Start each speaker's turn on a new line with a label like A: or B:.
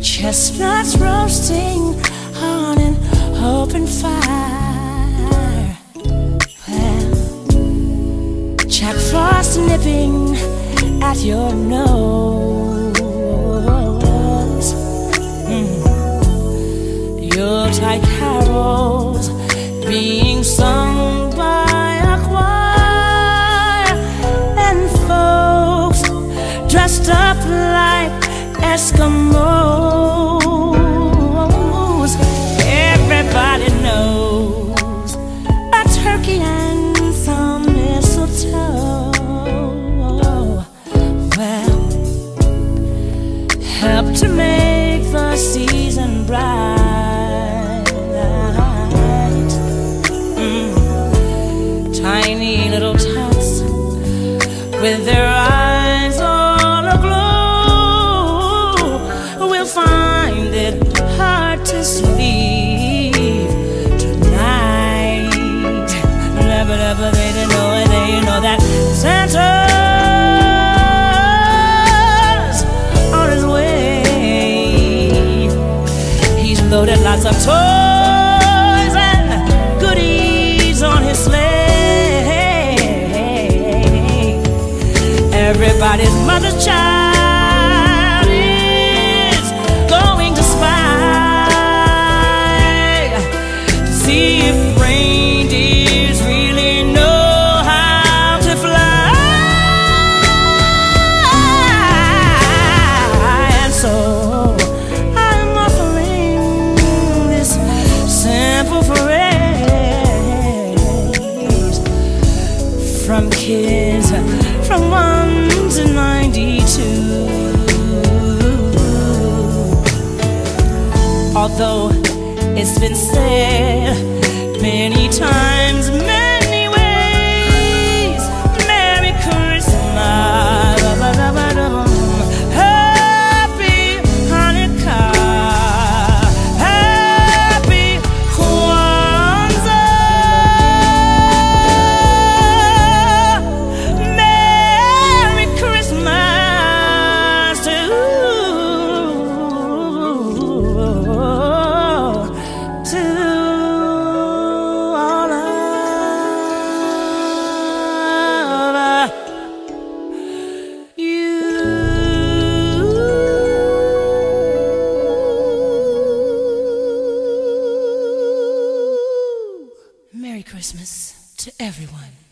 A: Chestnuts roasting on an open fire. Well, Jack Frost nipping at your nose. Yuletide carols being sung by a choir, and folks dressed up like Eskimos. Everybody knows a turkey and some mistletoe. Well, help to make the season with their eyes all aglow will find it hard to sleep tonight. Never, never, they didn't know it, they know that Santa's on his way. He's loaded lots of toys Everybody's mother's child is going to spy to see if reindeers really know how to fly. And so I'm offering this simple phrase from kids from 1 to 92. Although it's been said many times, Christmas to everyone.